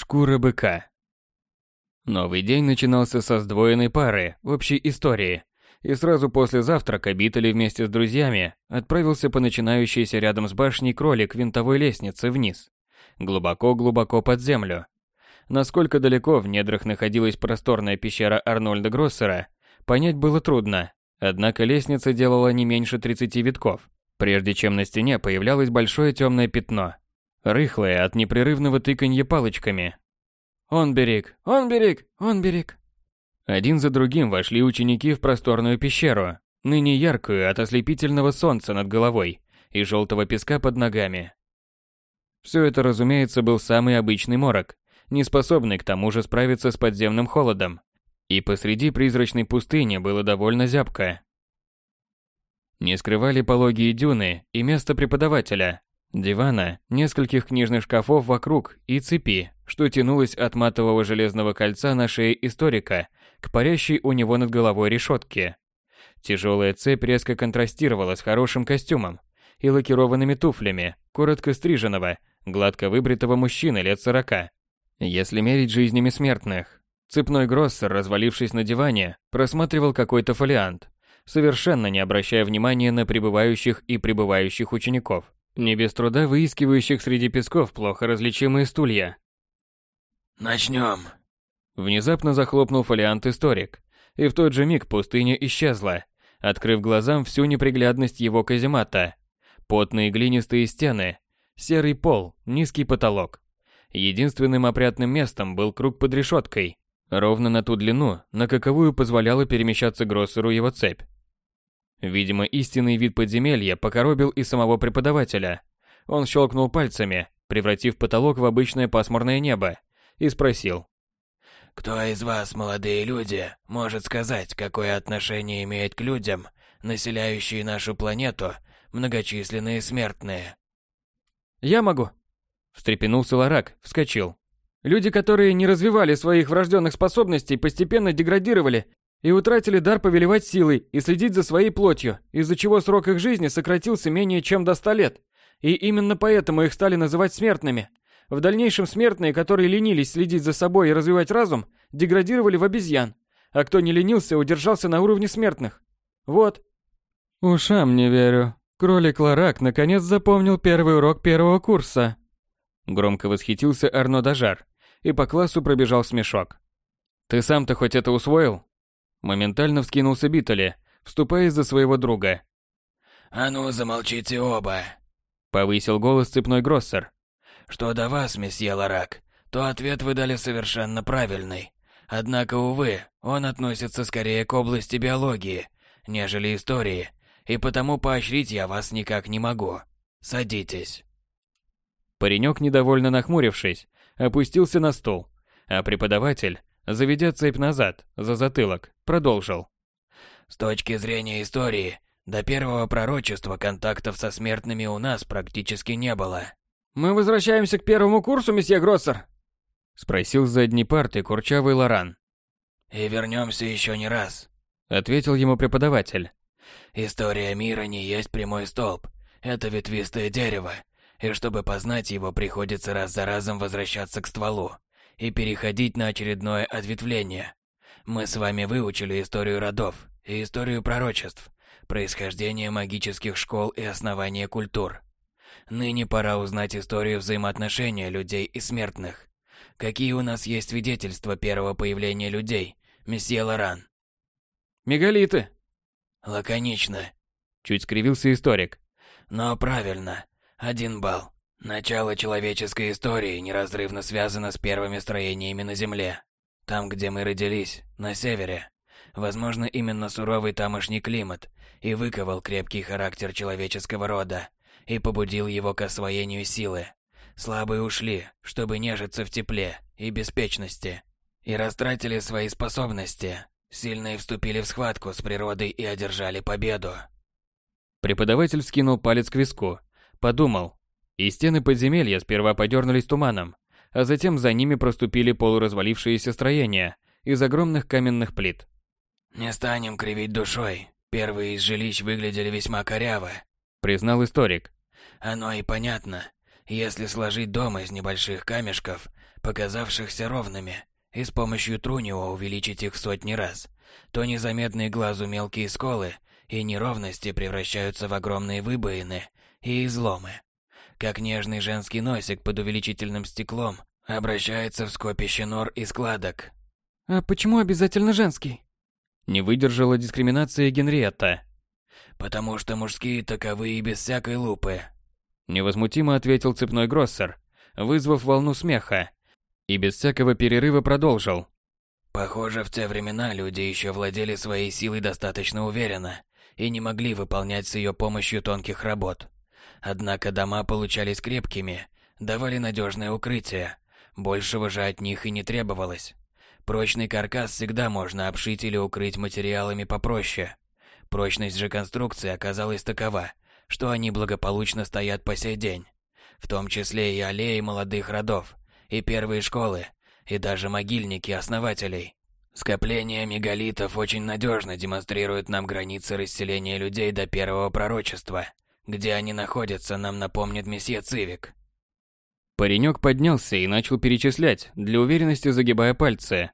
Шкура быка. Новый день начинался со сдвоенной пары общей истории, и сразу после завтрака Битали вместе с друзьями отправился по начинающейся рядом с башней кролик винтовой лестнице вниз, глубоко-глубоко под землю. Насколько далеко в недрах находилась просторная пещера Арнольда Гроссера, понять было трудно, однако лестница делала не меньше 30 витков, прежде чем на стене появлялось большое темное пятно, рыхлое от непрерывного тыканья палочками. «Он берег! Он берег! Он берег!» Один за другим вошли ученики в просторную пещеру, ныне яркую от ослепительного солнца над головой и желтого песка под ногами. Все это, разумеется, был самый обычный морок, не способный к тому же справиться с подземным холодом. И посреди призрачной пустыни было довольно зябко. Не скрывали пологие дюны и место преподавателя, дивана, нескольких книжных шкафов вокруг и цепи, что тянулось от матового железного кольца на шее историка к парящей у него над головой решетке. Тяжелая цепь резко контрастировала с хорошим костюмом и лакированными туфлями коротко стриженного, гладко выбритого мужчины лет сорока. Если мерить жизнями смертных. Цепной Гроссер, развалившись на диване, просматривал какой-то фолиант, совершенно не обращая внимания на прибывающих и прибывающих учеников, не без труда выискивающих среди песков плохо различимые стулья. «Начнем», Внезапно захлопнул фолиант историк, и в тот же миг пустыня исчезла, открыв глазам всю неприглядность его каземата. Потные глинистые стены, серый пол, низкий потолок. Единственным опрятным местом был круг под решеткой, ровно на ту длину, на каковую позволяла перемещаться Гроссеру его цепь. Видимо, истинный вид подземелья покоробил и самого преподавателя. Он щелкнул пальцами, превратив потолок в обычное пасмурное небо, и спросил. Кто из вас, молодые люди, может сказать, какое отношение имеет к людям, населяющие нашу планету, многочисленные смертные? Я могу. Встрепенулся Ларак, вскочил. Люди, которые не развивали своих врожденных способностей, постепенно деградировали и утратили дар повелевать силой и следить за своей плотью, из-за чего срок их жизни сократился менее чем до ста лет. И именно поэтому их стали называть смертными. В дальнейшем смертные, которые ленились следить за собой и развивать разум, деградировали в обезьян, а кто не ленился, удержался на уровне смертных. Вот. Ушам не верю. Кролик Ларак наконец запомнил первый урок первого курса. Громко восхитился Арно Дажар, и по классу пробежал смешок. Ты сам-то хоть это усвоил? Моментально вскинулся Битали, вступая за своего друга. «А ну, замолчите оба!» Повысил голос цепной Гроссер. Что до вас, месье Ларак, то ответ вы дали совершенно правильный. Однако, увы, он относится скорее к области биологии, нежели истории, и потому поощрить я вас никак не могу. Садитесь. Паренек, недовольно нахмурившись, опустился на стул, а преподаватель, заведя цепь назад, за затылок, продолжил. С точки зрения истории, до первого пророчества контактов со смертными у нас практически не было. «Мы возвращаемся к первому курсу, месье Гроссер?» Спросил с задней парты курчавый Лоран. «И вернемся еще не раз», — ответил ему преподаватель. «История мира не есть прямой столб. Это ветвистое дерево, и чтобы познать его, приходится раз за разом возвращаться к стволу и переходить на очередное ответвление. Мы с вами выучили историю родов и историю пророчеств, происхождение магических школ и основания культур. Ныне пора узнать историю взаимоотношения людей и смертных. Какие у нас есть свидетельства первого появления людей, месье Лоран? Мегалиты. Лаконично. Чуть скривился историк. Но правильно. Один балл. Начало человеческой истории неразрывно связано с первыми строениями на Земле. Там, где мы родились, на севере. Возможно, именно суровый тамошний климат и выковал крепкий характер человеческого рода и побудил его к освоению силы. Слабые ушли, чтобы нежиться в тепле и беспечности, и растратили свои способности. Сильные вступили в схватку с природой и одержали победу. Преподаватель вскинул палец к виску, подумал, и стены подземелья сперва подернулись туманом, а затем за ними проступили полуразвалившиеся строения из огромных каменных плит. «Не станем кривить душой. Первые из жилищ выглядели весьма коряво», — признал историк. Оно и понятно. Если сложить дом из небольших камешков, показавшихся ровными, и с помощью Трунио увеличить их в сотни раз, то незаметные глазу мелкие сколы и неровности превращаются в огромные выбоины и изломы. Как нежный женский носик под увеличительным стеклом обращается в скопище нор и складок. «А почему обязательно женский?» Не выдержала дискриминации Генриетта. «Потому что мужские таковы и без всякой лупы», Невозмутимо ответил цепной гроссер, вызвав волну смеха. И без всякого перерыва продолжил. Похоже, в те времена люди еще владели своей силой достаточно уверенно и не могли выполнять с ее помощью тонких работ. Однако дома получались крепкими, давали надежное укрытие. Большего же от них и не требовалось. Прочный каркас всегда можно обшить или укрыть материалами попроще. Прочность же конструкции оказалась такова, что они благополучно стоят по сей день. В том числе и аллеи молодых родов, и первые школы, и даже могильники основателей. Скопление мегалитов очень надежно демонстрирует нам границы расселения людей до первого пророчества. Где они находятся, нам напомнит месье Цивик. Паренек поднялся и начал перечислять, для уверенности загибая пальцы.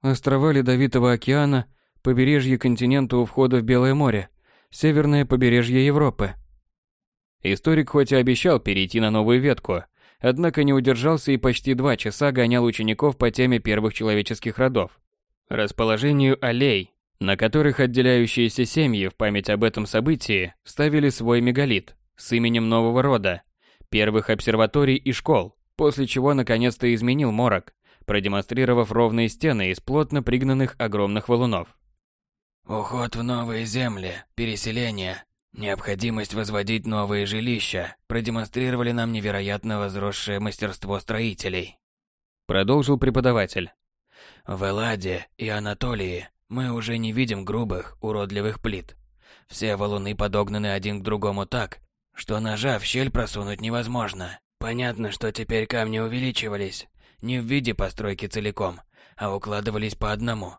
Острова Ледовитого океана, побережье континента у входа в Белое море, северное побережье Европы. Историк хоть и обещал перейти на новую ветку, однако не удержался и почти два часа гонял учеников по теме первых человеческих родов. Расположению аллей, на которых отделяющиеся семьи в память об этом событии ставили свой мегалит с именем нового рода, первых обсерваторий и школ, после чего наконец-то изменил морок, продемонстрировав ровные стены из плотно пригнанных огромных валунов. Уход в новые земли, переселение, необходимость возводить новые жилища продемонстрировали нам невероятно возросшее мастерство строителей. Продолжил преподаватель. В Элладе и Анатолии мы уже не видим грубых, уродливых плит. Все валуны подогнаны один к другому так, что ножа в щель просунуть невозможно. Понятно, что теперь камни увеличивались, не в виде постройки целиком, а укладывались по одному.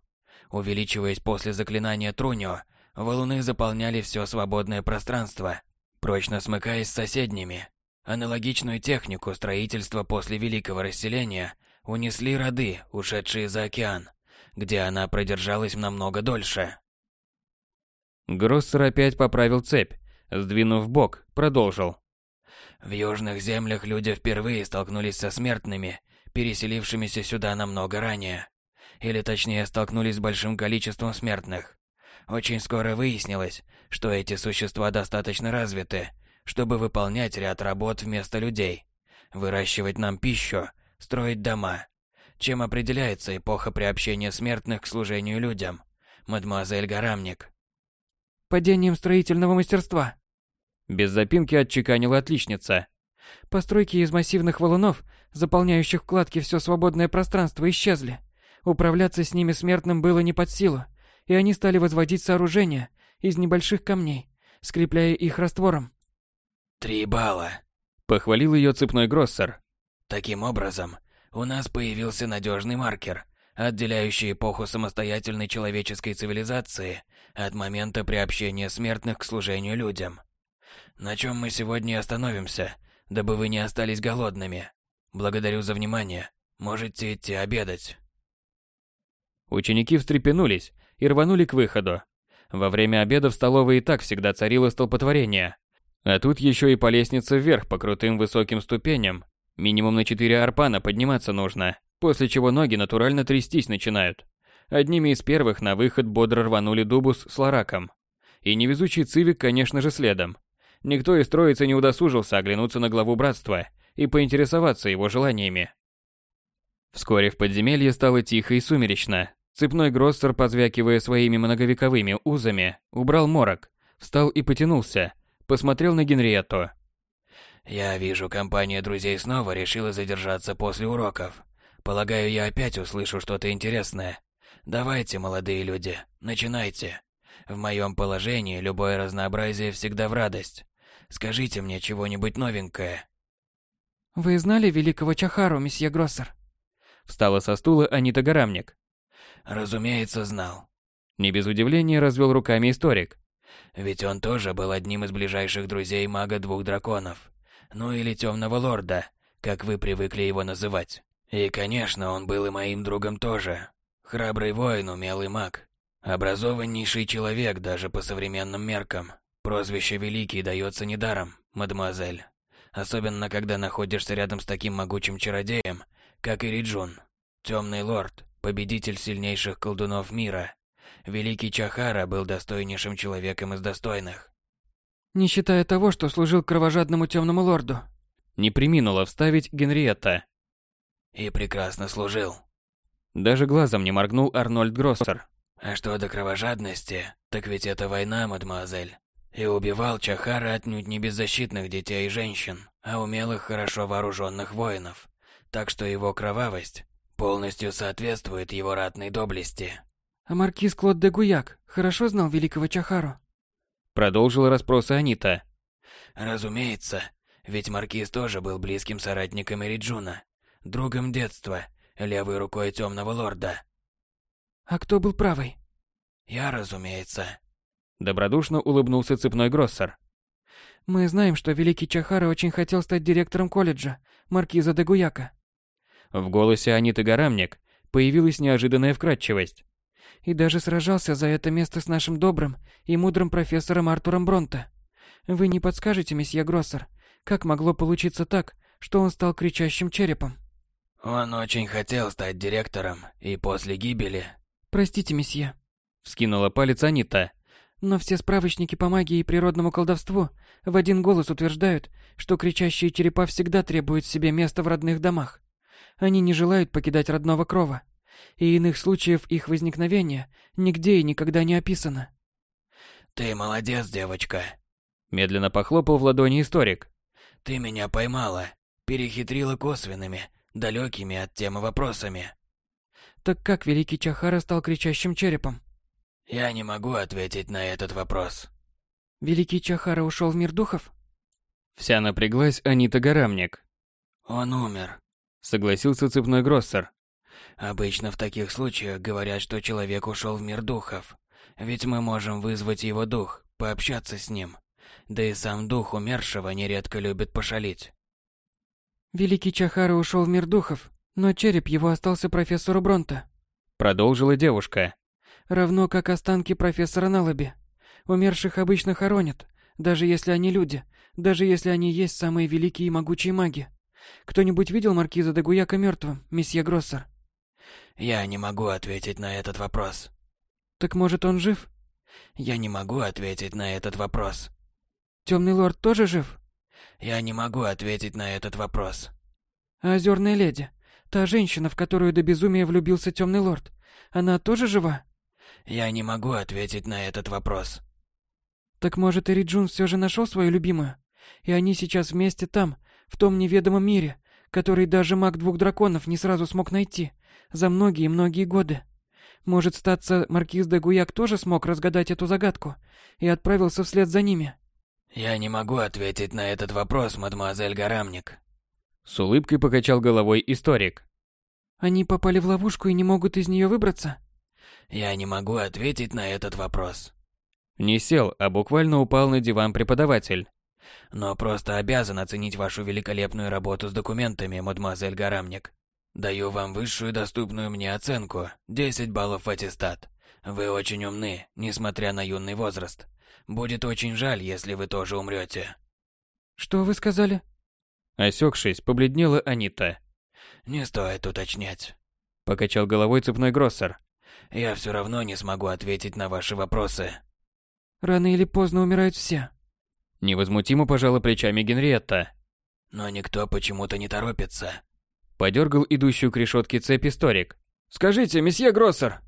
Увеличиваясь после заклинания Трунио, валуны заполняли все свободное пространство, прочно смыкаясь с соседними. Аналогичную технику строительства после Великого Расселения унесли роды, ушедшие за океан, где она продержалась намного дольше. Гроссер опять поправил цепь, сдвинув в бок, продолжил. В южных землях люди впервые столкнулись со смертными, переселившимися сюда намного ранее. Или точнее, столкнулись с большим количеством смертных. Очень скоро выяснилось, что эти существа достаточно развиты, чтобы выполнять ряд работ вместо людей. Выращивать нам пищу, строить дома. Чем определяется эпоха приобщения смертных к служению людям? Мадемуазель Гарамник. Падением строительного мастерства. Без запинки отчеканила отличница. Постройки из массивных валунов, заполняющих вкладки все свободное пространство, исчезли. Управляться с ними смертным было не под силу, и они стали возводить сооружения из небольших камней, скрепляя их раствором. Три балла. Похвалил ее цепной гроссер. Таким образом, у нас появился надежный маркер, отделяющий эпоху самостоятельной человеческой цивилизации от момента приобщения смертных к служению людям. На чем мы сегодня остановимся, дабы вы не остались голодными. Благодарю за внимание. Можете идти обедать. Ученики встрепенулись и рванули к выходу. Во время обеда в столовой и так всегда царило столпотворение. А тут еще и по лестнице вверх по крутым высоким ступеням. Минимум на четыре арпана подниматься нужно, после чего ноги натурально трястись начинают. Одними из первых на выход бодро рванули Дубус с Лараком. И невезучий Цивик, конечно же, следом. Никто из троицы не удосужился оглянуться на главу братства и поинтересоваться его желаниями. Вскоре в подземелье стало тихо и сумеречно. Цепной гроссер, позвякивая своими многовековыми узами, убрал морок, встал и потянулся, посмотрел на Генриетту. «Я вижу, компания друзей снова решила задержаться после уроков. Полагаю, я опять услышу что-то интересное. Давайте, молодые люди, начинайте. В моем положении любое разнообразие всегда в радость. Скажите мне чего-нибудь новенькое». «Вы знали великого Чахару, месье Гроссер?» Встала со стула Анита Гарамник. Разумеется, знал. Не без удивления развел руками историк. Ведь он тоже был одним из ближайших друзей мага двух драконов. Ну или Темного Лорда, как вы привыкли его называть. И, конечно, он был и моим другом тоже. Храбрый воин, умелый маг. Образованнейший человек даже по современным меркам. Прозвище Великий дается недаром, мадемуазель. Особенно, когда находишься рядом с таким могучим чародеем, как Ириджун. Темный лорд, победитель сильнейших колдунов мира. Великий Чахара был достойнейшим человеком из достойных. Не считая того, что служил кровожадному темному лорду. Не приминула вставить Генриетта. И прекрасно служил. Даже глазом не моргнул Арнольд Гроссер. А что до кровожадности, так ведь это война, мадемуазель. И убивал Чахара отнюдь не беззащитных детей и женщин, а умелых, хорошо вооруженных воинов. Так что его кровавость полностью соответствует его ратной доблести. А маркиз Клод де Гуяк хорошо знал великого Чахару? Продолжила расспросы Анита. Разумеется, ведь маркиз тоже был близким соратником Эриджуна, другом детства, левой рукой темного лорда. А кто был правый? Я, разумеется. Добродушно улыбнулся цепной Гроссер. Мы знаем, что великий Чахара очень хотел стать директором колледжа, маркиза де Гуяка. В голосе Аниты Гарамник появилась неожиданная вкрадчивость. И даже сражался за это место с нашим добрым и мудрым профессором Артуром Бронте. Вы не подскажете, месье Гроссер, как могло получиться так, что он стал кричащим черепом? Он очень хотел стать директором, и после гибели Простите, месье. Вскинула палец Анита. Но все справочники по магии и природному колдовству в один голос утверждают, что кричащие черепа всегда требуют себе места в родных домах. Они не желают покидать родного крова. И иных случаев их возникновения нигде и никогда не описано. «Ты молодец, девочка!» Медленно похлопал в ладони историк. «Ты меня поймала, перехитрила косвенными, далекими от темы вопросами. Так как великий Чахара стал кричащим черепом? Я не могу ответить на этот вопрос. Великий Чахара ушел в мир духов? Вся напряглась Анита Гарамник. Он умер, согласился цепной Гроссер. Обычно в таких случаях говорят, что человек ушел в мир духов. Ведь мы можем вызвать его дух, пообщаться с ним. Да и сам дух умершего нередко любит пошалить. Великий Чахара ушел в мир духов, но череп его остался профессору Бронта. Продолжила девушка. Равно как останки профессора Налаби. Умерших обычно хоронят, даже если они люди, даже если они есть самые великие и могучие маги. Кто-нибудь видел маркиза де Гуяка мертвым, месье Гроссер? Я не могу ответить на этот вопрос. Так может он жив? Я не могу ответить на этот вопрос. Темный лорд тоже жив? Я не могу ответить на этот вопрос. А озерная леди? Та женщина, в которую до безумия влюбился темный лорд, она тоже жива? Я не могу ответить на этот вопрос. Так может, Эриджун все же нашел свою любимую? И они сейчас вместе там, в том неведомом мире, который даже маг двух драконов не сразу смог найти, за многие-многие годы. Может, статься, маркиз де Гуяк тоже смог разгадать эту загадку и отправился вслед за ними? Я не могу ответить на этот вопрос, мадемуазель Гарамник. С улыбкой покачал головой историк. Они попали в ловушку и не могут из нее выбраться? Я не могу ответить на этот вопрос. Не сел, а буквально упал на диван преподаватель. Но просто обязан оценить вашу великолепную работу с документами, мадемуазель Гарамник. Даю вам высшую доступную мне оценку, 10 баллов в аттестат. Вы очень умны, несмотря на юный возраст. Будет очень жаль, если вы тоже умрете. Что вы сказали? Осекшись, побледнела Анита. Не стоит уточнять. Покачал головой цепной Гроссер. Я все равно не смогу ответить на ваши вопросы. Рано или поздно умирают все. Невозмутимо пожала плечами Генриетта. Но никто почему-то не торопится. Подергал идущую к решетке цепь историк. «Скажите, месье Гроссер!»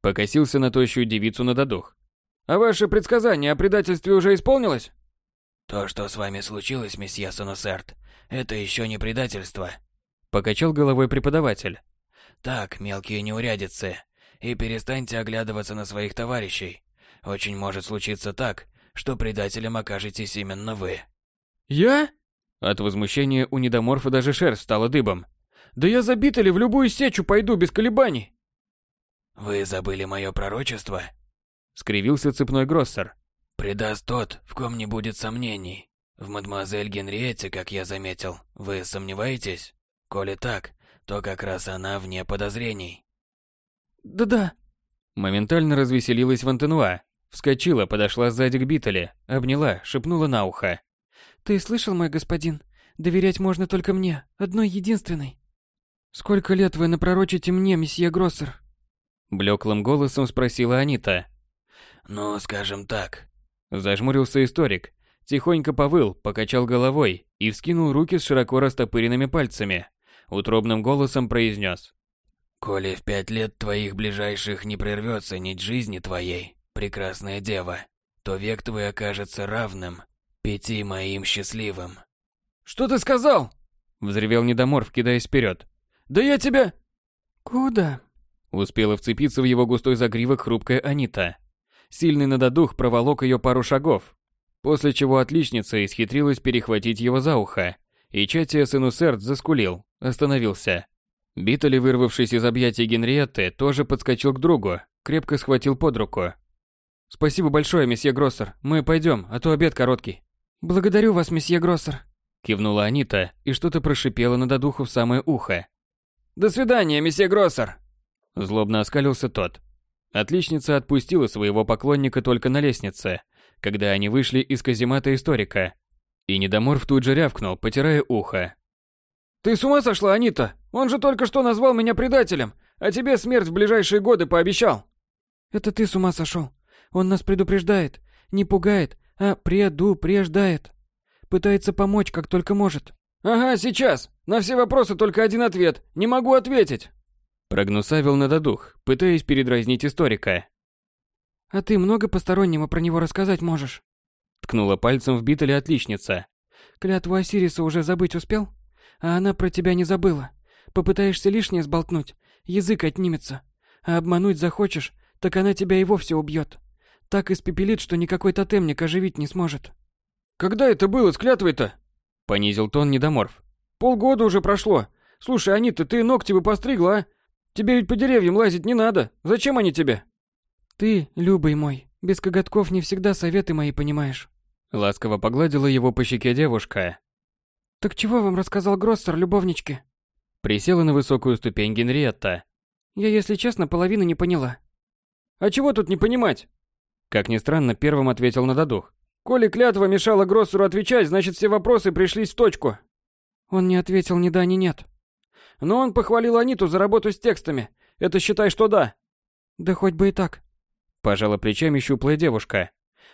Покосился на тощую девицу на додух. «А ваше предсказание о предательстве уже исполнилось?» «То, что с вами случилось, месье Соносерт, это еще не предательство. Покачал головой преподаватель. Так, мелкие неурядицы. И перестаньте оглядываться на своих товарищей. Очень может случиться так, что предателем окажетесь именно вы. Я? От возмущения у недоморфа даже шерсть стала дыбом. Да я забитый ли в любую сечу пойду без колебаний. Вы забыли мое пророчество? Скривился цепной Гроссер. Предаст тот, в ком не будет сомнений. В мадемуазель Генриетте, как я заметил, вы сомневаетесь? Коли так, то как раз она вне подозрений. Да-да. Моментально развеселилась Вантенуа. Вскочила, подошла сзади к Битале, обняла, шепнула на ухо. «Ты слышал, мой господин? Доверять можно только мне, одной единственной». «Сколько лет вы напророчите мне, месье Гроссер?» Блеклым голосом спросила Анита. «Ну, скажем так». Зажмурился историк, тихонько повыл, покачал головой и вскинул руки с широко растопыренными пальцами. Утробным голосом произнес. «Коли в пять лет твоих ближайших не прервется нить жизни твоей, прекрасная дева, то век твой окажется равным пяти моим счастливым». «Что ты сказал?» Взревел недоморф, кидаясь вперед. «Да я тебя...» «Куда?» Успела вцепиться в его густой загривок хрупкая Анита. Сильный надодух проволок ее пару шагов, после чего отличница исхитрилась перехватить его за ухо, и Чатия Сенусерд заскулил, остановился. Битали, вырвавшись из объятий Генриетты, тоже подскочил к другу, крепко схватил под руку. «Спасибо большое, месье Гроссер, мы пойдем, а то обед короткий». «Благодарю вас, месье Гроссер», — кивнула Анита и что-то прошипела на додуху в самое ухо. «До свидания, месье Гроссер!» Злобно оскалился тот. Отличница отпустила своего поклонника только на лестнице, когда они вышли из каземата историка. И недоморф тут же рявкнул, потирая ухо. «Ты с ума сошла, Анита? Он же только что назвал меня предателем, а тебе смерть в ближайшие годы пообещал!» «Это ты с ума сошел. Он нас предупреждает, не пугает, а предупреждает. Пытается помочь, как только может». «Ага, сейчас. На все вопросы только один ответ. Не могу ответить». Прогнусавил на додух, пытаясь передразнить историка. «А ты много постороннего про него рассказать можешь?» Ткнула пальцем в Битале отличница. «Клятву Осириса уже забыть успел? А она про тебя не забыла. Попытаешься лишнее сболтнуть, язык отнимется. А обмануть захочешь, так она тебя и вовсе убьет. Так испепелит, что никакой тотемник оживить не сможет». «Когда это было с клятвой-то?» Понизил тон недоморф. «Полгода уже прошло. Слушай, Анита, ты ногти бы постригла, а? Тебе ведь по деревьям лазить не надо. Зачем они тебе? Ты, любый мой, без коготков не всегда советы мои понимаешь. Ласково погладила его по щеке девушка. Так чего вам рассказал Гроссер, любовнички? Присела на высокую ступень Генриетта. Я, если честно, половину не поняла. А чего тут не понимать? Как ни странно, первым ответил на додух. Коли клятва мешала Гроссеру отвечать, значит все вопросы пришлись в точку. Он не ответил ни да, ни нет. Но он похвалил Аниту за работу с текстами. Это считай, что да. Да хоть бы и так. Пожала плечами щуплая девушка.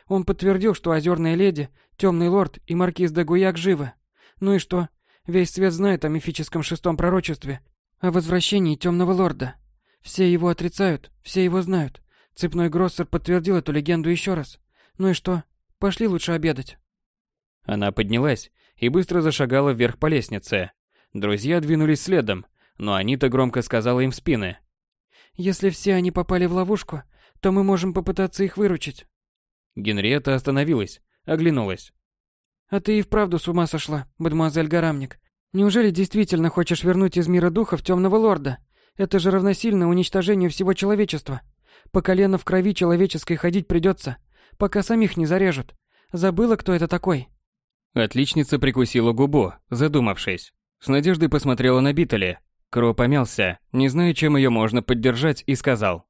Он подтвердил, что озерная леди, темный лорд и маркиз де Гуяк живы. Ну и что? Весь свет знает о мифическом шестом пророчестве, о возвращении темного лорда. Все его отрицают, все его знают. Цепной Гроссер подтвердил эту легенду еще раз. Ну и что? Пошли лучше обедать. Она поднялась и быстро зашагала вверх по лестнице. Друзья двинулись следом, но Анита громко сказала им в спины. «Если все они попали в ловушку, то мы можем попытаться их выручить». Генриетта остановилась, оглянулась. «А ты и вправду с ума сошла, мадемуазель Гарамник. Неужели действительно хочешь вернуть из мира духов темного лорда? Это же равносильно уничтожению всего человечества. По колено в крови человеческой ходить придется, пока самих не зарежут. Забыла, кто это такой?» Отличница прикусила губу, задумавшись. С надеждой посмотрела на Битали. Кро помялся, не зная, чем ее можно поддержать, и сказал.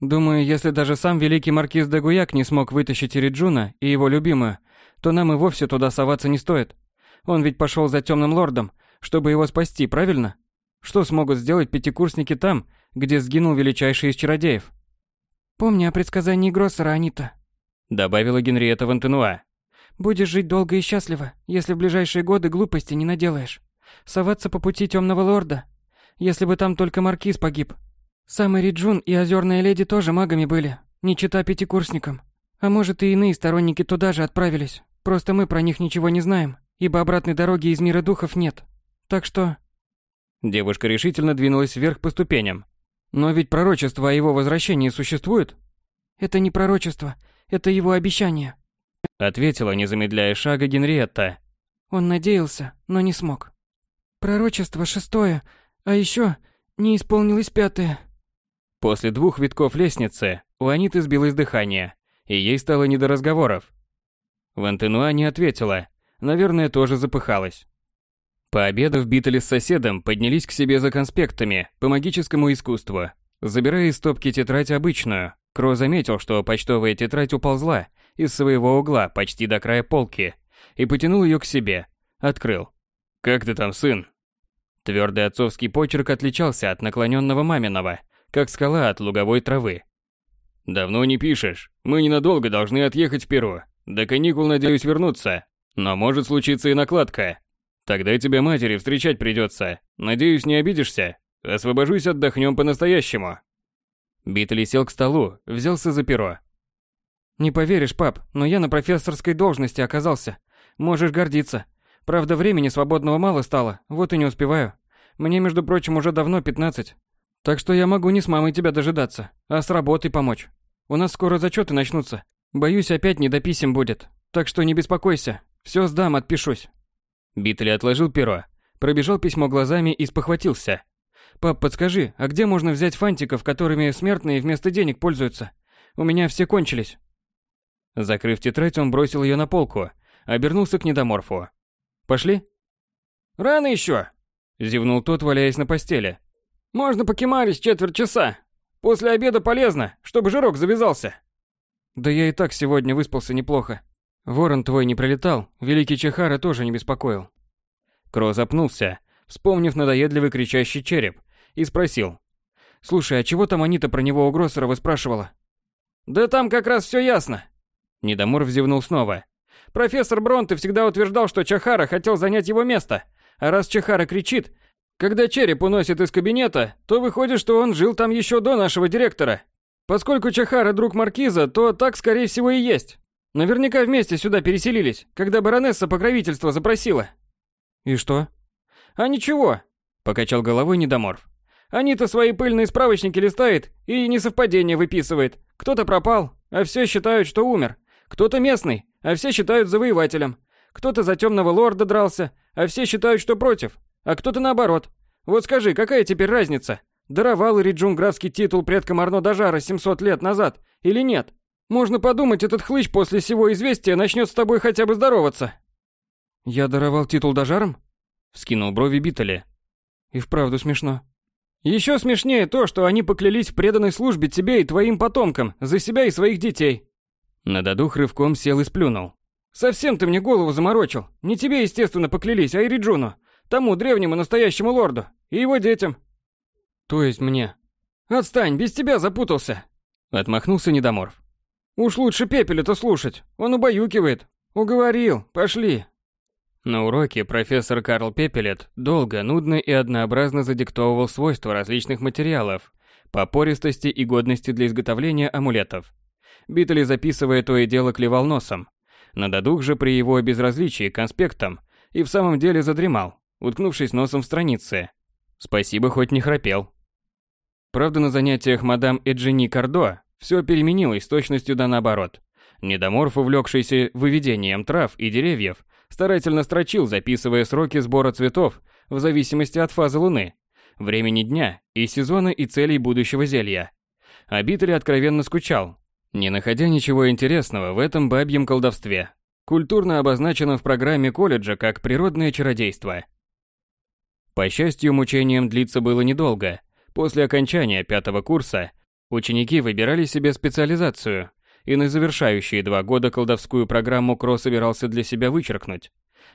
«Думаю, если даже сам великий маркиз де Гуяк не смог вытащить Риджуна и его любимую, то нам и вовсе туда соваться не стоит. Он ведь пошел за темным лордом, чтобы его спасти, правильно? Что смогут сделать пятикурсники там, где сгинул величайший из чародеев?» «Помни о предсказании Гроссера, Анита», — добавила Генриетта Вантенуа. «Будешь жить долго и счастливо, если в ближайшие годы глупости не наделаешь». Соваться по пути Темного Лорда? Если бы там только Маркиз погиб. Сам Эриджун и Озерная Леди тоже магами были, не чита пятикурсникам. А может и иные сторонники туда же отправились. Просто мы про них ничего не знаем, ибо обратной дороги из мира духов нет. Так что... Девушка решительно двинулась вверх по ступеням. Но ведь пророчество о его возвращении существует? Это не пророчество, это его обещание. Ответила, не замедляя шага Генриетта. Он надеялся, но не смог. Пророчество шестое, а еще не исполнилось пятое. После двух витков лестницы у Аниты сбилось дыхание, и ей стало не до разговоров. Вантенуа не ответила, Наверное, тоже запыхалась. Пообедав, Биттель с соседом поднялись к себе за конспектами по магическому искусству. Забирая из стопки тетрадь обычную, Кро заметил, что почтовая тетрадь уползла из своего угла почти до края полки и потянул ее к себе. Открыл. «Как ты там, сын?» Твердый отцовский почерк отличался от наклоненного маминого, как скала от луговой травы. «Давно не пишешь. Мы ненадолго должны отъехать в Перу. До каникул надеюсь вернуться. Но может случиться и накладка. Тогда тебя матери встречать придется. Надеюсь, не обидишься. Освобожусь, отдохнем по-настоящему. Битли сел к столу, взялся за перо. Не поверишь, пап, но я на профессорской должности оказался. Можешь гордиться. Правда, времени свободного мало стало, вот и не успеваю. Мне, между прочим, уже давно 15. Так что я могу не с мамой тебя дожидаться, а с работой помочь. У нас скоро зачеты начнутся. Боюсь, опять не до писем будет. Так что не беспокойся. Все сдам, отпишусь. Битли отложил перо, пробежал письмо глазами и спохватился. «Пап, подскажи, а где можно взять фантиков, которыми смертные вместо денег пользуются? У меня все кончились». Закрыв тетрадь, он бросил ее на полку, обернулся к недоморфу. «Пошли?» «Рано еще!» – зевнул тот, валяясь на постели. «Можно покемарить четверть часа. После обеда полезно, чтобы жирок завязался». «Да я и так сегодня выспался неплохо. Ворон твой не прилетал, великий Чехара тоже не беспокоил. Кро запнулся, вспомнив надоедливый кричащий череп, и спросил. «Слушай, а чего там Анита про него у Гроссера выспрашивала?» «Да там как раз все ясно». Недомор взевнул снова. «Профессор Бронте всегда утверждал, что Чахара хотел занять его место. А раз Чахара кричит, когда череп уносит из кабинета, то выходит, что он жил там еще до нашего директора. Поскольку Чахара друг Маркиза, то так, скорее всего, и есть. Наверняка вместе сюда переселились, когда баронесса покровительство запросила. И что? А ничего, покачал головой недоморф. Они-то свои пыльные справочники листает и несовпадения выписывает. Кто-то пропал, а все считают, что умер. Кто-то местный, а все считают завоевателем. Кто-то за темного лорда дрался, а все считают, что против. А кто-то наоборот. Вот скажи, какая теперь разница? Даровал Риджун графский титул предкам Арно Дажара 700 лет назад или нет? Можно подумать, этот хлыщ после всего известия начнет с тобой хотя бы здороваться. Я даровал титул дожарам? Вскинул брови Биттеля. И вправду смешно. Еще смешнее то, что они поклялись в преданной службе тебе и твоим потомкам, за себя и своих детей. Нададух рывком сел и сплюнул. Совсем ты мне голову заморочил. Не тебе, естественно, поклялись, а Ириджуну, тому древнему настоящему лорду, и его детям. То есть мне. Отстань, без тебя запутался. Отмахнулся недоморф. Уж лучше Пепеля-то слушать, он убаюкивает. Уговорил, пошли. На уроке профессор Карл Пепелет долго, нудно и однообразно задиктовывал свойства различных материалов по пористости и годности для изготовления амулетов. Биттли, записывая то и дело, клевал носом. Нададух же при его безразличии конспектам и в самом деле задремал, уткнувшись носом в страницы. Спасибо, хоть не храпел. Правда, на занятиях мадам Эджини Кардо все переменилось с точностью да наоборот. Недоморф, увлекшийся выведением трав и деревьев, старательно строчил, записывая сроки сбора цветов в зависимости от фазы Луны, времени дня и сезона и целей будущего зелья. Обитель откровенно скучал, не находя ничего интересного в этом бабьем колдовстве, культурно обозначенном в программе колледжа как природное чародейство. По счастью, мучением длиться было недолго. После окончания пятого курса Ученики выбирали себе специализацию, и на завершающие два года колдовскую программу Кро собирался для себя вычеркнуть.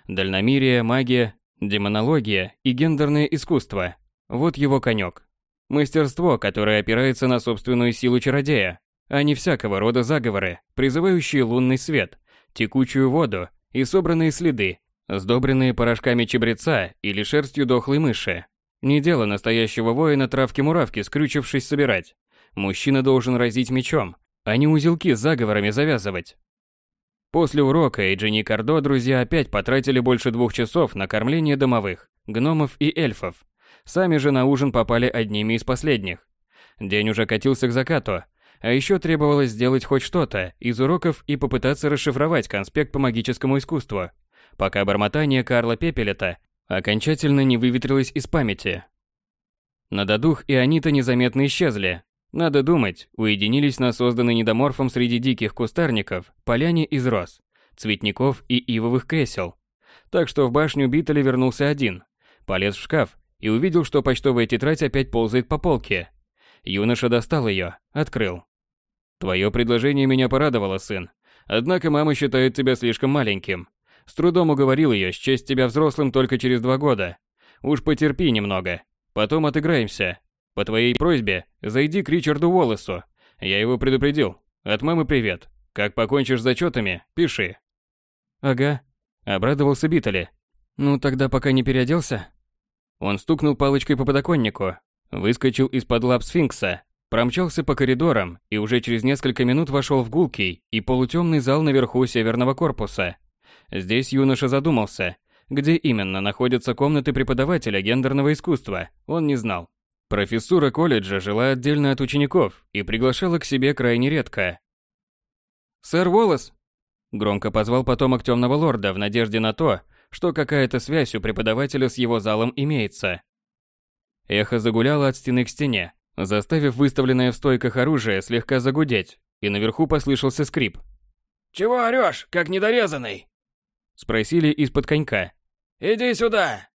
Дальномерие, магия, демонология и гендерное искусство – вот его конек. Мастерство, которое опирается на собственную силу чародея, а не всякого рода заговоры, призывающие лунный свет, текучую воду и собранные следы, сдобренные порошками чебреца или шерстью дохлой мыши. Не дело настоящего воина травки-муравки, скрючившись собирать. Мужчина должен разить мечом, а не узелки с заговорами завязывать. После урока Эйджини Кардо друзья опять потратили больше двух часов на кормление домовых, гномов и эльфов. Сами же на ужин попали одними из последних. День уже катился к закату, а еще требовалось сделать хоть что-то из уроков и попытаться расшифровать конспект по магическому искусству, пока бормотание Карла Пепелета окончательно не выветрилось из памяти. Нададух и Анита незаметно исчезли, надо думать, уединились на созданной недоморфом среди диких кустарников поляне из роз, цветников и ивовых кресел. Так что в башню Биттеля вернулся один. Полез в шкаф и увидел, что почтовая тетрадь опять ползает по полке. Юноша достал ее, открыл. «Твое предложение меня порадовало, сын. Однако мама считает тебя слишком маленьким. С трудом уговорил ее счесть тебя взрослым только через два года. Уж потерпи немного. Потом отыграемся. По твоей просьбе, зайди к Ричарду Уоллесу. Я его предупредил. От мамы привет. Как покончишь с зачетами, пиши. Ага. Обрадовался Битали. Ну тогда пока не переоделся. Он стукнул палочкой по подоконнику, выскочил из-под лап сфинкса, промчался по коридорам и уже через несколько минут вошел в гулкий и полутемный зал наверху северного корпуса. Здесь юноша задумался, где именно находятся комнаты преподавателя гендерного искусства, он не знал. Профессура колледжа жила отдельно от учеников и приглашала к себе крайне редко. «Сэр Уоллес!» Громко позвал потомок Темного Лорда в надежде на то, что какая-то связь у преподавателя с его залом имеется. Эхо загуляло от стены к стене, заставив выставленное в стойках оружие слегка загудеть, и наверху послышался скрип. «Чего орёшь, как недорезанный?» Спросили из-под конька. «Иди сюда!»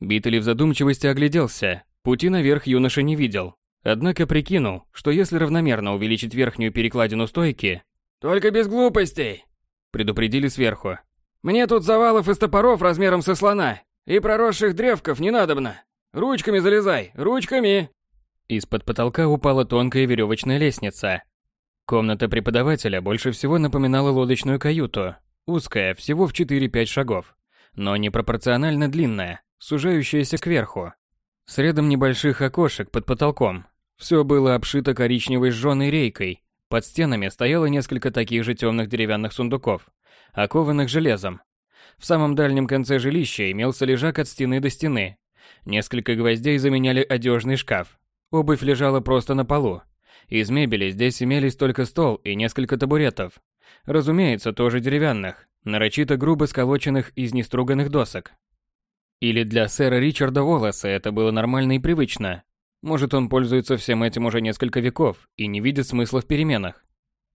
Битли в задумчивости огляделся. Пути наверх юноша не видел. Однако прикинул, что если равномерно увеличить верхнюю перекладину стойки... «Только без глупостей!» Предупредили сверху. «Мне тут завалов из топоров размером со слона, и проросших древков не надобно. Ручками залезай, ручками!» Из-под потолка упала тонкая веревочная лестница. Комната преподавателя больше всего напоминала лодочную каюту. Узкая, всего в 4-5 шагов но непропорционально длинная, сужающаяся кверху. С рядом небольших окошек под потолком. Все было обшито коричневой сжёной рейкой. Под стенами стояло несколько таких же темных деревянных сундуков, окованных железом. В самом дальнем конце жилища имелся лежак от стены до стены. Несколько гвоздей заменяли одежный шкаф. Обувь лежала просто на полу. Из мебели здесь имелись только стол и несколько табуретов. Разумеется, тоже деревянных, нарочито грубо сколоченных из неструганных досок. Или для сэра Ричарда Уоллеса это было нормально и привычно. Может, он пользуется всем этим уже несколько веков и не видит смысла в переменах.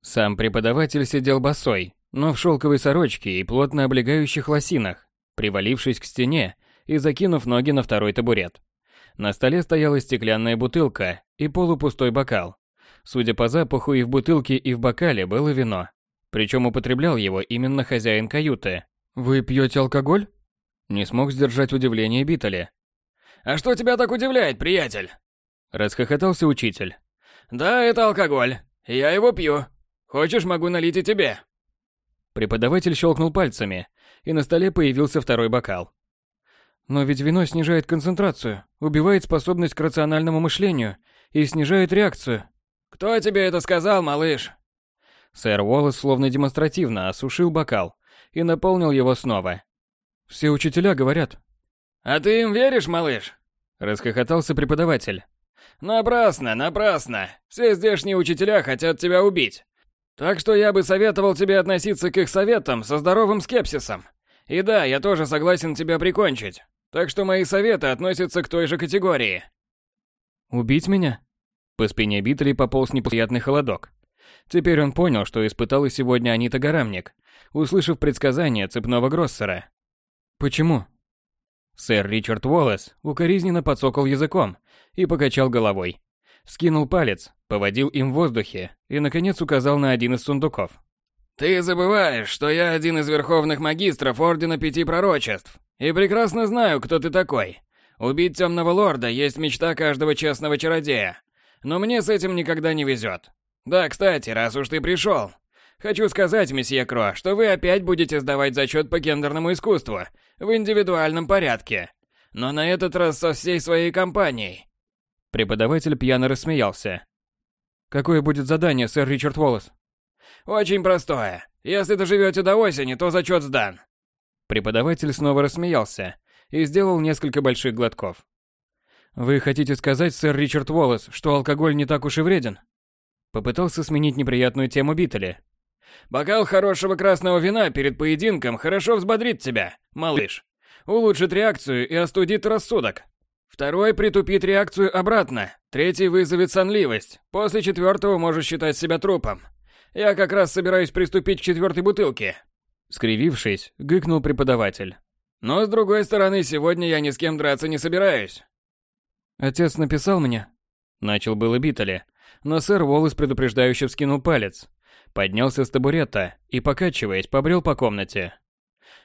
Сам преподаватель сидел босой, но в шелковой сорочке и плотно облегающих лосинах, привалившись к стене и закинув ноги на второй табурет. На столе стояла стеклянная бутылка и полупустой бокал. Судя по запаху, и в бутылке, и в бокале было вино. Причем употреблял его именно хозяин каюты. «Вы пьете алкоголь?» Не смог сдержать удивление Битали. «А что тебя так удивляет, приятель?» Расхохотался учитель. «Да, это алкоголь. Я его пью. Хочешь, могу налить и тебе». Преподаватель щелкнул пальцами, и на столе появился второй бокал. «Но ведь вино снижает концентрацию, убивает способность к рациональному мышлению и снижает реакцию». «Кто тебе это сказал, малыш?» Сэр Уоллес словно демонстративно осушил бокал и наполнил его снова. «Все учителя говорят». «А ты им веришь, малыш?» Расхохотался преподаватель. «Напрасно, напрасно. Все здешние учителя хотят тебя убить. Так что я бы советовал тебе относиться к их советам со здоровым скепсисом. И да, я тоже согласен тебя прикончить. Так что мои советы относятся к той же категории». «Убить меня?» По спине Битли пополз неприятный холодок. Теперь он понял, что испытал и сегодня Анита Гарамник, услышав предсказание цепного Гроссера. «Почему?» Сэр Ричард Уоллес укоризненно подсокал языком и покачал головой. Скинул палец, поводил им в воздухе и, наконец, указал на один из сундуков. «Ты забываешь, что я один из верховных магистров Ордена Пяти Пророчеств, и прекрасно знаю, кто ты такой. Убить Темного Лорда есть мечта каждого честного чародея, но мне с этим никогда не везет. Да, кстати, раз уж ты пришел. Хочу сказать, месье Кро, что вы опять будете сдавать зачет по гендерному искусству в индивидуальном порядке. Но на этот раз со всей своей компанией. Преподаватель пьяно рассмеялся. Какое будет задание, сэр Ричард Уоллес? Очень простое. Если доживете до осени, то зачет сдан. Преподаватель снова рассмеялся и сделал несколько больших глотков. Вы хотите сказать, сэр Ричард Уоллес, что алкоголь не так уж и вреден? Попытался сменить неприятную тему Биттеля. «Бокал хорошего красного вина перед поединком хорошо взбодрит тебя, малыш. Улучшит реакцию и остудит рассудок. Второй притупит реакцию обратно. Третий вызовет сонливость. После четвертого можешь считать себя трупом. Я как раз собираюсь приступить к четвертой бутылке». Скривившись, гыкнул преподаватель. Но с другой стороны, сегодня я ни с кем драться не собираюсь. Отец написал мне. Начал было Биттеле, но сэр Уоллес предупреждающе вскинул палец. Поднялся с табурета и, покачиваясь, побрел по комнате.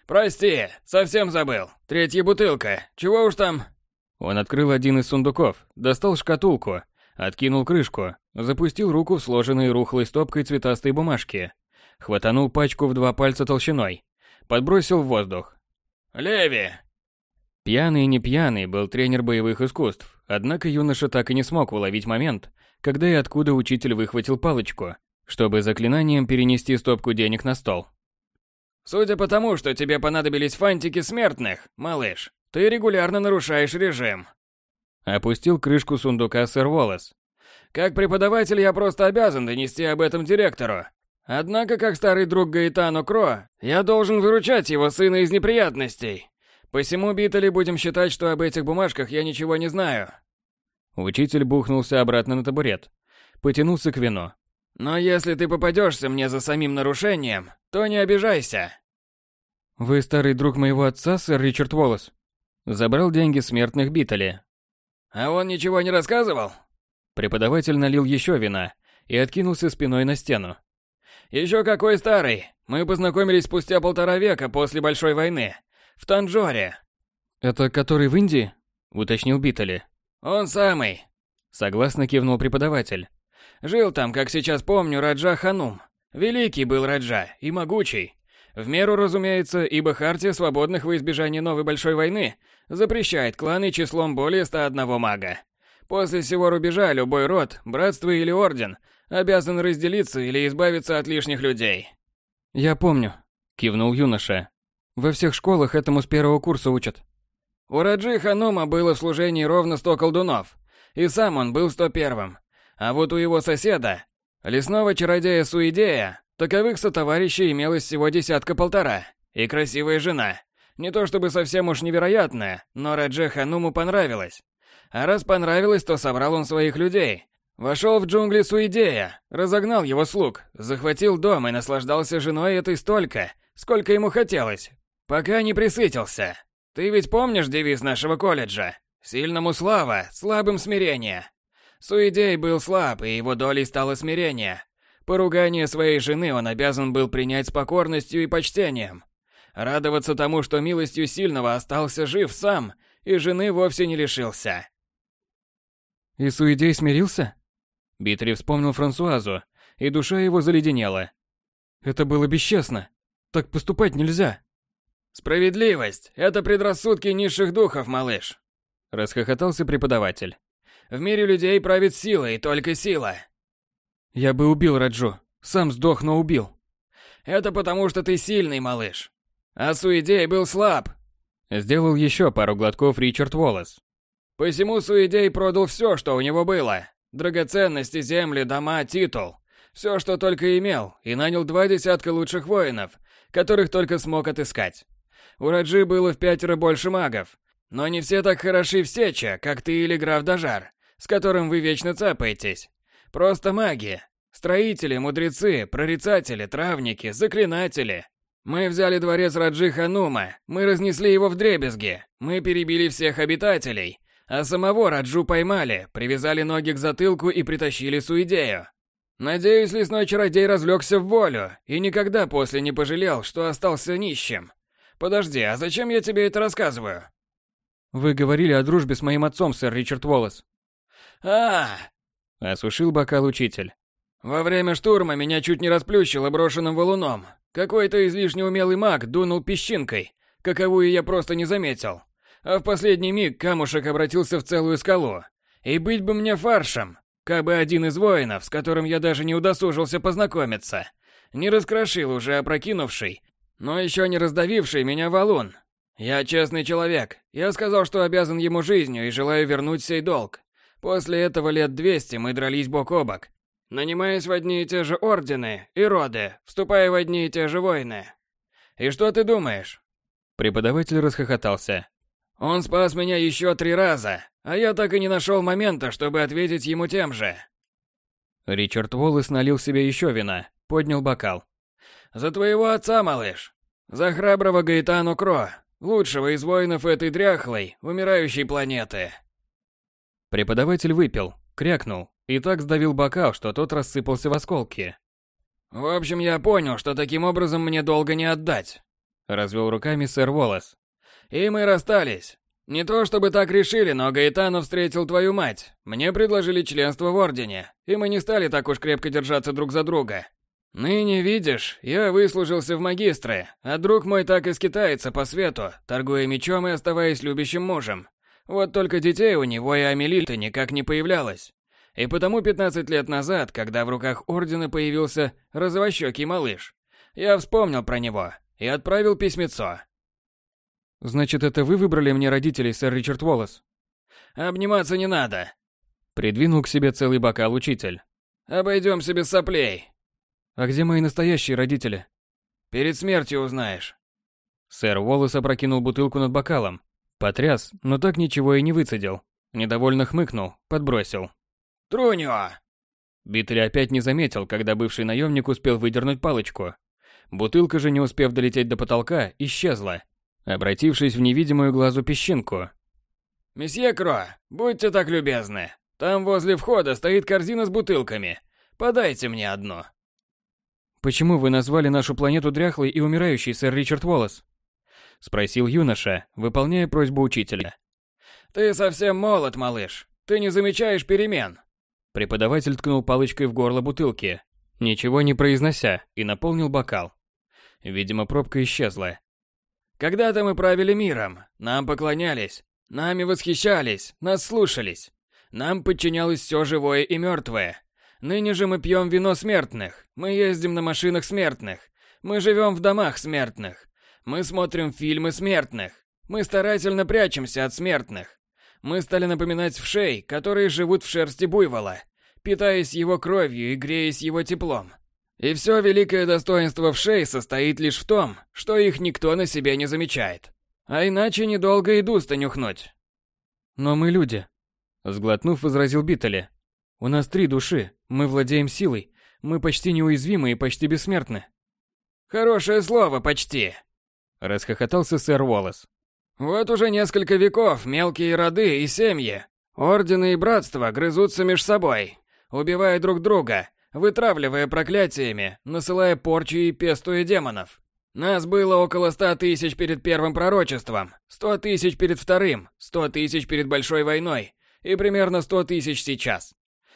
«Прости, совсем забыл. Третья бутылка. Чего уж там?» Он открыл один из сундуков, достал шкатулку, откинул крышку, запустил руку в сложенные рухлой стопкой цветастой бумажки, хватанул пачку в два пальца толщиной, подбросил в воздух. «Леви!» Пьяный и не пьяный был тренер боевых искусств, однако юноша так и не смог уловить момент, когда и откуда учитель выхватил палочку, чтобы заклинанием перенести стопку денег на стол. «Судя по тому, что тебе понадобились фантики смертных, малыш, ты регулярно нарушаешь режим». Опустил крышку сундука сэр Уоллес. «Как преподаватель я просто обязан донести об этом директору. Однако, как старый друг Гаэтано Кро, я должен выручать его сына из неприятностей. Посему, Биттели, будем считать, что об этих бумажках я ничего не знаю». Учитель бухнулся обратно на табурет. Потянулся к вину. Но если ты попадешься мне за самим нарушением, то не обижайся. Вы старый друг моего отца, сэр Ричард Уоллес. Забрал деньги смертных Биттели. А он ничего не рассказывал? Преподаватель налил еще вина и откинулся спиной на стену. Еще какой старый. Мы познакомились спустя полтора века после Большой войны. В Танджоре. Это который в Индии? Уточнил Биттели. Он самый. Согласно кивнул преподаватель. Жил там, как сейчас помню, Раджа Ханум. Великий был Раджа и могучий. В меру, разумеется, ибо Хартия свободных во избежание новой большой войны запрещает кланы числом более 101 мага. После всего рубежа любой род, братство или орден обязан разделиться или избавиться от лишних людей. «Я помню», — кивнул юноша. «Во всех школах этому с первого курса учат». У Раджи Ханума было в служении ровно 100 колдунов, и сам он был 101-м. А вот у его соседа, лесного чародея Суидея, таковых сотоварищей имелось всего десятка-полтора. И красивая жена. Не то чтобы совсем уж невероятная, но Радже Хануму понравилось. А раз понравилось, то собрал он своих людей. Вошел в джунгли Суидея, разогнал его слуг, захватил дом и наслаждался женой этой столько, сколько ему хотелось, пока не присытился. Ты ведь помнишь девиз нашего колледжа? Сильному слава, слабым смирение. Суидей был слаб, и его долей стало смирение. Поругание своей жены он обязан был принять с покорностью и почтением. Радоваться тому, что милостью сильного остался жив сам, и жены вовсе не лишился. «И Суидей смирился?» Битри вспомнил Франсуазу, и душа его заледенела. «Это было бесчестно. Так поступать нельзя». «Справедливость – это предрассудки низших духов, малыш», – расхохотался преподаватель. В мире людей правит сила и только сила. Я бы убил Раджу. Сам сдох, но убил. Это потому, что ты сильный, малыш. А Суидей был слаб. Сделал еще пару глотков Ричард Уоллес. Посему Суидей продал все, что у него было. Драгоценности, земли, дома, титул. Все, что только имел, и нанял два десятка лучших воинов, которых только смог отыскать. У Раджи было в пятеро больше магов, но не все так хороши в сече, как ты или граф Дажар с которым вы вечно цапаетесь. Просто маги. Строители, мудрецы, прорицатели, травники, заклинатели. Мы взяли дворец Раджи Ханума, мы разнесли его в дребезги, мы перебили всех обитателей, а самого Раджу поймали, привязали ноги к затылку и притащили Суидею. Надеюсь, лесной чародей развлекся в волю и никогда после не пожалел, что остался нищим. Подожди, а зачем я тебе это рассказываю? Вы говорили о дружбе с моим отцом, сэр Ричард Уоллес а Осушил бокал учитель. Во время штурма меня чуть не расплющило брошенным валуном. Какой-то излишне умелый маг дунул песчинкой, каковую я просто не заметил. А в последний миг камушек обратился в целую скалу. И быть бы мне фаршем, кабы один из воинов, с которым я даже не удосужился познакомиться, не раскрошил уже опрокинувший, но еще не раздавивший меня валун. Я честный человек. Я сказал, что обязан ему жизнью и желаю вернуть сей долг. После этого лет 200 мы дрались бок о бок, нанимаясь в одни и те же ордены и роды, вступая в одни и те же войны. И что ты думаешь? Преподаватель расхохотался. Он спас меня еще три раза, а я так и не нашел момента, чтобы ответить ему тем же. Ричард Уоллес налил себе еще вина, поднял бокал. «За твоего отца, малыш! За храброго Гаэтану Кро! Лучшего из воинов этой дряхлой, умирающей планеты. Преподаватель выпил, крякнул и так сдавил бокал, что тот рассыпался в осколки. В общем, я понял, что таким образом мне долго не отдать. Развел руками сэр Уоллес. И мы расстались. Не то чтобы так решили, но Гаэтану встретил твою мать. Мне предложили членство в Ордене, и мы не стали так уж крепко держаться друг за друга. Ныне, видишь, я выслужился в магистры, а друг мой так и скитается по свету, торгуя мечом и оставаясь любящим мужем. Вот только детей у него и Амелиты никак не появлялось. И потому 15 лет назад, когда в руках Ордена появился розовощекий малыш, я вспомнил про него и отправил письмецо. «Значит, это вы выбрали мне родителей, сэр Ричард Уоллес?» «Обниматься не надо», — придвинул к себе целый бокал учитель. «Обойдемся без соплей». «А где мои настоящие родители?» «Перед смертью узнаешь». Сэр Уоллес опрокинул бутылку над бокалом, потряс, но так ничего и не выцедил. Недовольно хмыкнул, подбросил. Труньо!» Биттель опять не заметил, когда бывший наемник успел выдернуть палочку. Бутылка же, не успев долететь до потолка, исчезла, обратившись в невидимую глазу песчинку. «Месье Кро, будьте так любезны. Там возле входа стоит корзина с бутылками. Подайте мне одну». «Почему вы назвали нашу планету дряхлой и умирающей, сэр Ричард Уоллес?» Спросил юноша, выполняя просьбу учителя. «Ты совсем молод, малыш. Ты не замечаешь перемен. Преподаватель ткнул палочкой в горло бутылки, ничего не произнося, и наполнил бокал. Видимо, пробка исчезла. Когда-то мы правили миром, нам поклонялись, нами восхищались, нас слушались. Нам подчинялось все живое и мертвое. Ныне же мы пьем вино смертных, мы ездим на машинах смертных, мы живем в домах смертных, мы смотрим фильмы смертных, мы старательно прячемся от смертных. Мы стали напоминать вшей, которые живут в шерсти буйвола, питаясь его кровью и греясь его теплом. И все великое достоинство вшей состоит лишь в том, что их никто на себе не замечает. А иначе недолго и дуста нюхнуть. Но мы люди. Сглотнув, возразил Биттеле. У нас три души, мы владеем силой, мы почти неуязвимы и почти бессмертны. Хорошее слово «почти», — расхохотался сэр Уоллес. Вот уже несколько веков мелкие роды и семьи, ордены и братства грызутся меж собой, убивая друг друга, вытравливая проклятиями, насылая порчи и пестуя демонов. Нас было около ста тысяч перед первым пророчеством, сто тысяч перед вторым, сто тысяч перед большой войной и примерно сто тысяч сейчас.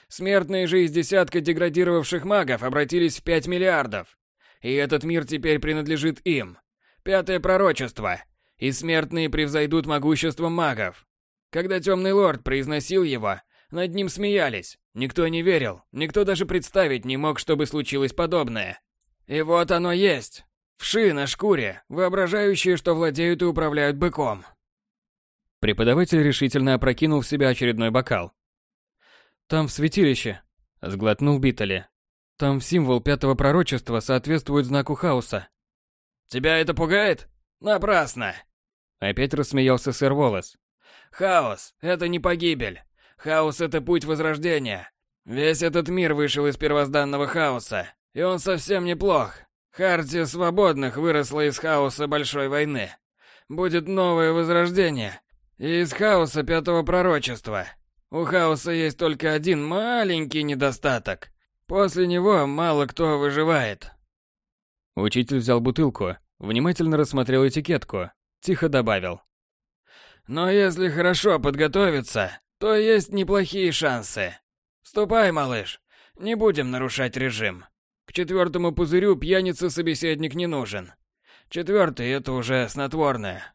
Смертные же из десятка деградировавших магов обратились в пять миллиардов. И этот мир теперь принадлежит им. Пятое пророчество – и смертные превзойдут могуществом магов. Когда Темный Лорд произносил его, над ним смеялись. Никто не верил, никто даже представить не мог, чтобы случилось подобное. И вот оно есть. Вши на шкуре, воображающие, что владеют и управляют быком. Преподаватель решительно опрокинул в себя очередной бокал. «Там в святилище», — сглотнул Биттели. «Там символ пятого пророчества соответствует знаку хаоса». «Тебя это пугает? Напрасно!» Опять рассмеялся сэр Волос. Хаос — это не погибель. Хаос — это путь возрождения. Весь этот мир вышел из первозданного хаоса, и он совсем неплох. Хартия свободных выросла из хаоса Большой войны. Будет новое возрождение. И из хаоса пятого пророчества. У хаоса есть только один маленький недостаток. После него мало кто выживает. Учитель взял бутылку, внимательно рассмотрел этикетку, Тихо добавил. Но если хорошо подготовиться, то есть неплохие шансы. Ступай, малыш. Не будем нарушать режим. К четвертому пузырю пьяница собеседник не нужен. Четвертый это уже снотворное.